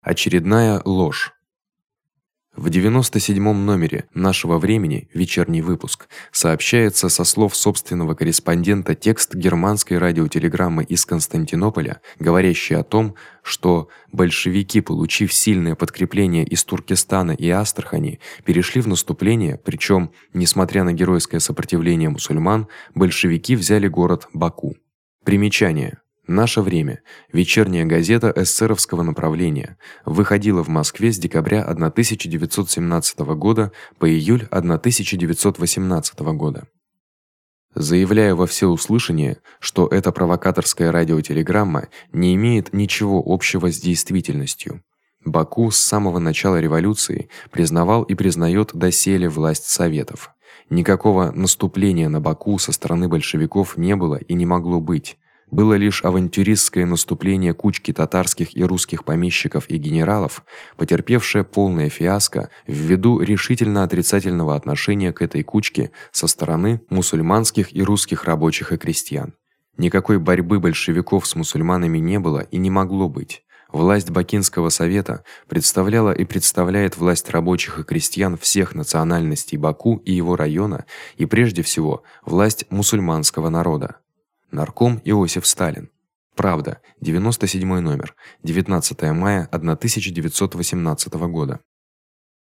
Очередная ложь. В 97-м номере нашего времени, вечерний выпуск, сообщается со слов собственного корреспондента текст германской радиотелеграммы из Константинополя, говорящий о том, что большевики, получив сильное подкрепление из Туркестана и Астрахани, перешли в наступление, причём, несмотря на героическое сопротивление мусульман, большевики взяли город Баку. Примечание: Наше время. Вечерняя газета эсеровского направления. Выходила в Москве с декабря 1917 года по июль 1918 года. Заявляю во всеуслышание, что эта провокаторская радиотелеграмма не имеет ничего общего с действительностью. Баку с самого начала революции признавал и признаёт доселе власть советов. Никакого наступления на Баку со стороны большевиков не было и не могло быть было лишь авантюристское наступление кучки татарских и русских помещиков и генералов, потерпевшее полное фиаско ввиду решительно отрицательного отношения к этой кучке со стороны мусульманских и русских рабочих и крестьян. Никакой борьбы большевиков с мусульманами не было и не могло быть. Власть Бакинского совета представляла и представляет власть рабочих и крестьян всех национальностей Баку и его района, и прежде всего власть мусульманского народа. Нарком Иосиф Сталин. Правда, 97 номер, 19 мая 1918 года.